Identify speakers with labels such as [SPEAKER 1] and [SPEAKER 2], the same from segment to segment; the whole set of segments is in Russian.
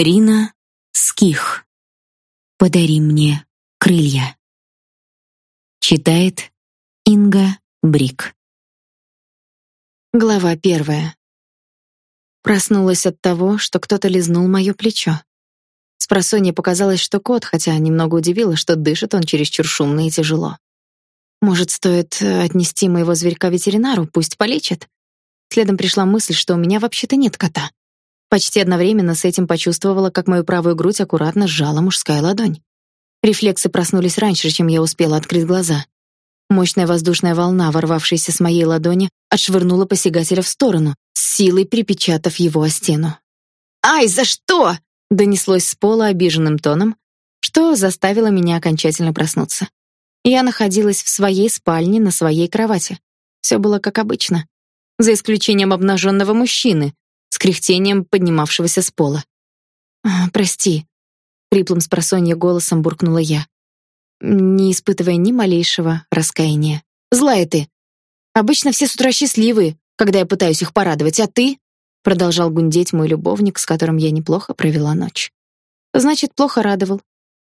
[SPEAKER 1] Рина Ских. Подари мне крылья. Читает Инга Брик.
[SPEAKER 2] Глава первая. Проснулась от того, что кто-то лизнул моё плечо. Спросонья показалось, что кот, хотя немного удивило, что дышит он чересчур шумно и тяжело. Может, стоит э, отнести моего зверька ветеринару, пусть полечит? Следом пришла мысль, что у меня вообще-то нет кота. Почти одновременно с этим почувствовала, как мою правую грудь аккуратно сжала мужская ладонь. Рефлексы проснулись раньше, чем я успела открыть глаза. Мощная воздушная волна, ворвавшаяся с моей ладони, отшвырнула посягателя в сторону, с силой припечатав его о стену. «Ай, за что?» — донеслось с пола обиженным тоном, что заставило меня окончательно проснуться. Я находилась в своей спальне на своей кровати. Все было как обычно, за исключением обнаженного мужчины, с кряхтением поднимавшегося с пола. «А, «Прости», — хриплым с голосом буркнула я не испытывая ни малейшего раскаяния. «Злая ты! Обычно все с утра счастливы, когда я пытаюсь их порадовать, а ты?» Продолжал гундеть мой любовник, с которым я неплохо провела ночь. «Значит, плохо радовал.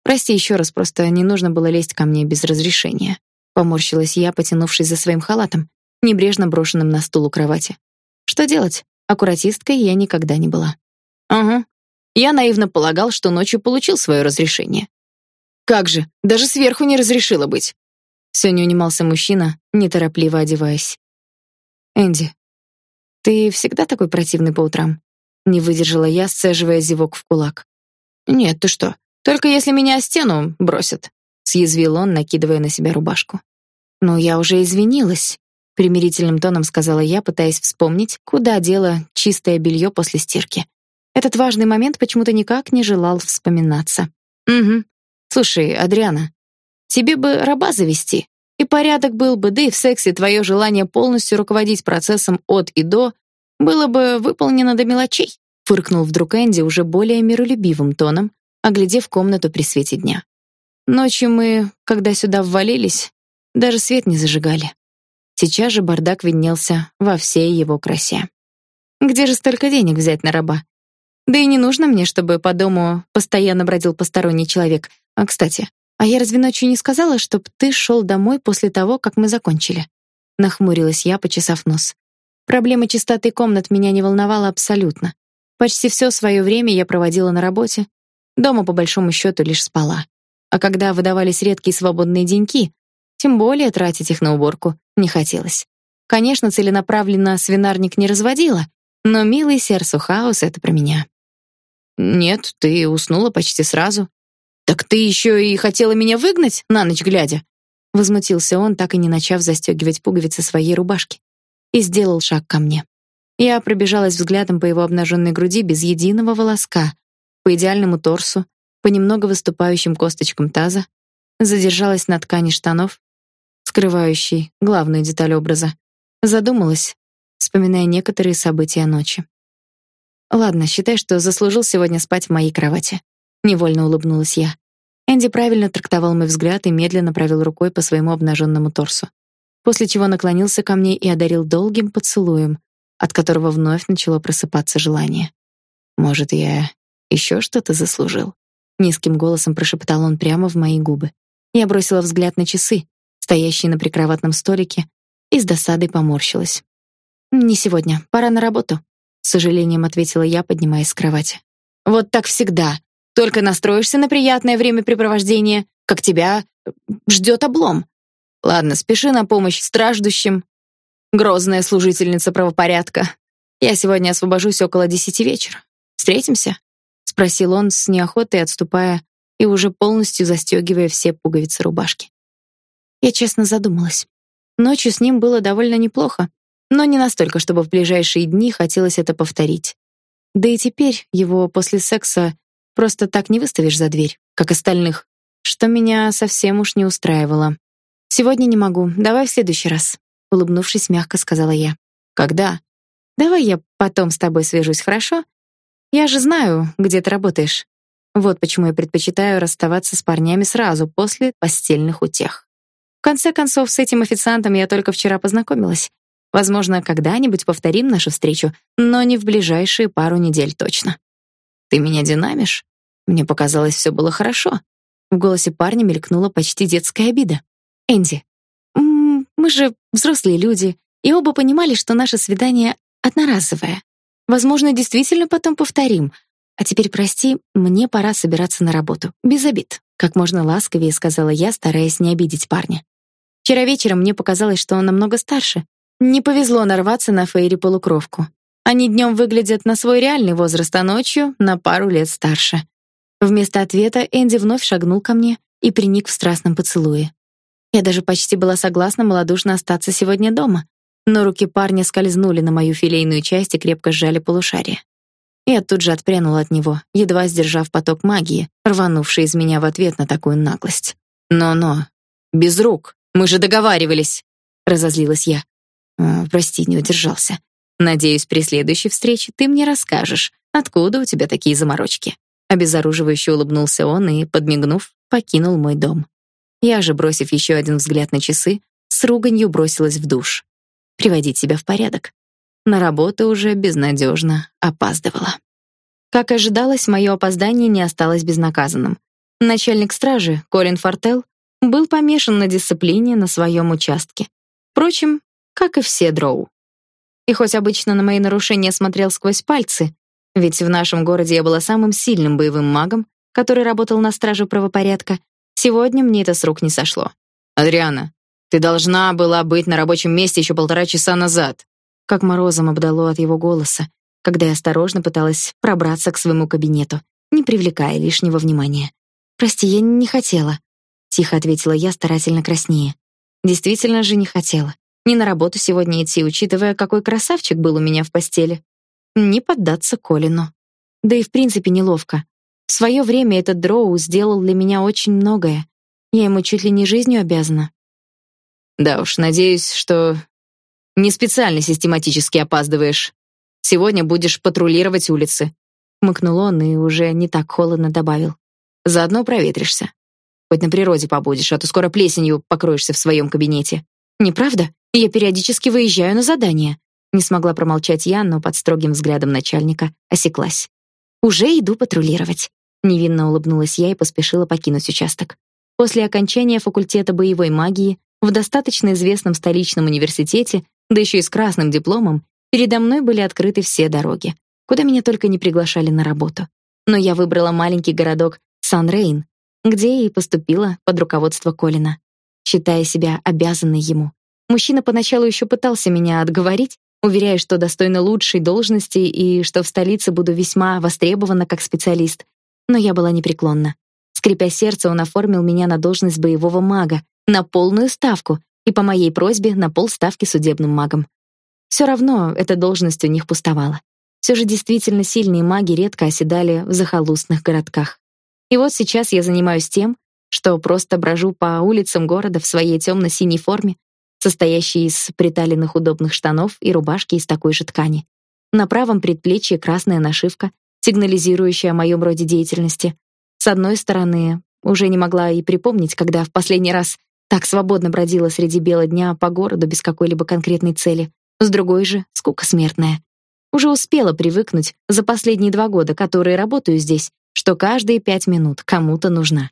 [SPEAKER 2] Прости еще раз, просто не нужно было лезть ко мне без разрешения». Поморщилась я, потянувшись за своим халатом, небрежно брошенным на стул у кровати. «Что делать? Аккуратисткой я никогда не была». «Ага. Я наивно полагал, что ночью получил свое разрешение. Как же, даже сверху не разрешила быть. Все не унимался мужчина, неторопливо одеваясь. Энди, ты всегда такой противный по утрам? Не выдержала я, сцеживая зевок в кулак. Нет, ты что? Только если меня о стену бросят, съязвил он, накидывая на себя рубашку. Но я уже извинилась, примирительным тоном сказала я, пытаясь вспомнить, куда дело чистое белье после стирки. Этот важный момент почему-то никак не желал вспоминаться. Угу. Слушай, Адриана, тебе бы раба завести, и порядок был бы, да и в сексе твое желание полностью руководить процессом от и до было бы выполнено до мелочей, фыркнул вдруг Энди уже более миролюбивым тоном, оглядев комнату при свете дня. Ночью мы, когда сюда ввалились, даже свет не зажигали. Сейчас же бардак виднелся во всей его красе. Где же столько денег взять на раба? Да и не нужно мне, чтобы по дому постоянно бродил посторонний человек, а, кстати, а я разве ночью не сказала, чтоб ты шел домой после того, как мы закончили? Нахмурилась я, почесав нос. Проблема чистоты комнат меня не волновала абсолютно. Почти все свое время я проводила на работе. Дома по большому счету лишь спала. А когда выдавались редкие свободные деньки, тем более тратить их на уборку не хотелось. Конечно, целенаправленно свинарник не разводила, но милый сердцу хаос это про меня. Нет, ты уснула почти сразу, «Так ты еще и хотела меня выгнать на ночь глядя?» Возмутился он, так и не начав застегивать пуговицы своей рубашки. И сделал шаг ко мне. Я пробежалась взглядом по его обнаженной груди без единого волоска, по идеальному торсу, по немного выступающим косточкам таза, задержалась на ткани штанов, скрывающей главную деталь образа. Задумалась, вспоминая некоторые события ночи. Ладно, считай, что заслужил сегодня спать в моей кровати. Невольно улыбнулась я. Энди правильно трактовал мой взгляд и медленно провел рукой по своему обнаженному торсу, после чего наклонился ко мне и одарил долгим поцелуем, от которого вновь начало просыпаться желание. Может, я еще что-то заслужил? Низким голосом прошептал он прямо в мои губы. Я бросила взгляд на часы, стоящие на прикроватном столике, и с досадой поморщилась. Не сегодня, пора на работу, с сожалением ответила я, поднимаясь с кровати. Вот так всегда, только настроишься на приятное времяпрепровождение, как тебя ждет облом. Ладно, спеши на помощь страждущим. Грозная служительница правопорядка. Я сегодня освобожусь около десяти вечера. Встретимся? спросил он с неохотой, отступая и уже полностью застегивая все пуговицы рубашки. Я честно задумалась. Ночью с ним было довольно неплохо, но не настолько, чтобы в ближайшие дни хотелось это повторить. Да и теперь его после секса Просто так не выставишь за дверь, как остальных, что меня совсем уж не устраивало. Сегодня не могу. Давай в следующий раз, улыбнувшись, мягко сказала я. Когда? Давай я потом с тобой свяжусь, хорошо? Я же знаю, где ты работаешь. Вот почему я предпочитаю расставаться с парнями сразу после постельных утех. В конце концов, с этим официантом я только вчера познакомилась. Возможно, когда-нибудь повторим нашу встречу, но не в ближайшие пару недель точно. Ты меня динамишь? Мне показалось, все было хорошо. В голосе парня мелькнула почти детская обида. Энди, мы же взрослые люди, и оба понимали, что наше свидание одноразовое. Возможно, действительно потом повторим. А теперь прости, мне пора собираться на работу. Без обид, как можно ласковее сказала я, стараясь не обидеть парня. Вчера вечером мне показалось, что он намного старше. Не повезло нарваться на Фейри полукровку. Они днем выглядят на свой реальный возраст, а ночью на пару лет старше. Вместо ответа Энди вновь шагнул ко мне и приник в страстном поцелуе. Я даже почти была согласна малодушно остаться сегодня дома, но руки парня скользнули на мою филейную часть и крепко сжали полушарие. Я тут же отпрянула от него, едва сдержав поток магии, рванувший из меня в ответ на такую наглость. «Но-но, без рук, мы же договаривались!» — разозлилась я. «О, «Прости, не удержался. Надеюсь, при следующей встрече ты мне расскажешь, откуда у тебя такие заморочки». Обезоруживающе улыбнулся он и, подмигнув, покинул мой дом. Я же, бросив еще один взгляд на часы, с руганью бросилась в душ. Приводить себя в порядок. На работу уже безнадежно опаздывала. Как ожидалось, мое опоздание не осталось безнаказанным. Начальник стражи, Колин Фортел, был помешан на дисциплине на своем участке. Впрочем, как и все дроу. И хоть обычно на мои нарушения смотрел сквозь пальцы, ведь в нашем городе я была самым сильным боевым магом, который работал на страже правопорядка. Сегодня мне это с рук не сошло. Адриана, ты должна была быть на рабочем месте еще полтора часа назад. Как морозом обдало от его голоса, когда я осторожно пыталась пробраться к своему кабинету, не привлекая лишнего внимания. Прости, я не хотела, тихо ответила я, старательно краснее. Действительно же не хотела. Не на работу сегодня идти, учитывая, какой красавчик был у меня в постели не поддаться Колину. Да и в принципе неловко. В свое время этот дроу сделал для меня очень многое. Я ему чуть ли не жизнью обязана. Да уж, надеюсь, что не специально систематически опаздываешь. Сегодня будешь патрулировать улицы. Мыкнул он и уже не так холодно добавил. Заодно проветришься. Хоть на природе побудешь, а то скоро плесенью покроешься в своем кабинете. Неправда? Я периодически выезжаю на задания. Не смогла промолчать я, но под строгим взглядом начальника осеклась. Уже иду патрулировать. Невинно улыбнулась я и поспешила покинуть участок. После окончания факультета боевой магии в достаточно известном столичном университете, да еще и с красным дипломом, передо мной были открыты все дороги, куда меня только не приглашали на работу. Но я выбрала маленький городок Сан-Рейн, где и поступила под руководство Колина, считая себя обязанной ему. Мужчина поначалу еще пытался меня отговорить, уверяя, что достойна лучшей должности и что в столице буду весьма востребована как специалист. Но я была непреклонна. Скрипя сердце, он оформил меня на должность боевого мага, на полную ставку, и по моей просьбе на полставки судебным магом. Все равно эта должность у них пустовала. Все же действительно сильные маги редко оседали в захолустных городках. И вот сейчас я занимаюсь тем, что просто брожу по улицам города в своей темно синей форме, состоящий из приталенных удобных штанов и рубашки из такой же ткани. На правом предплечье красная нашивка, сигнализирующая о моем роде деятельности. С одной стороны, уже не могла и припомнить, когда в последний раз так свободно бродила среди бела дня по городу без какой-либо конкретной цели. С другой же, скука смертная. Уже успела привыкнуть за последние два года, которые работаю здесь, что каждые пять минут кому-то нужна.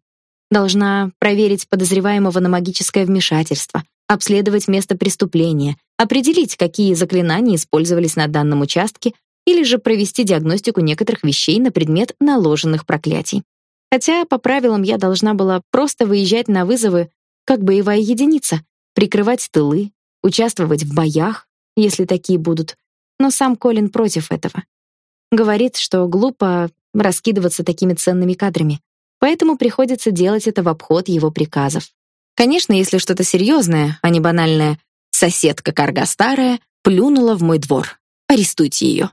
[SPEAKER 2] Должна проверить подозреваемого на магическое вмешательство, обследовать место преступления, определить, какие заклинания использовались на данном участке, или же провести диагностику некоторых вещей на предмет наложенных проклятий. Хотя по правилам я должна была просто выезжать на вызовы как боевая единица, прикрывать тылы, участвовать в боях, если такие будут. Но сам Колин против этого. Говорит, что глупо раскидываться такими ценными кадрами, поэтому приходится делать это в обход его приказов. Конечно, если что-то серьезное, а не банальное «соседка карга старая плюнула в мой двор. Арестуйте ее».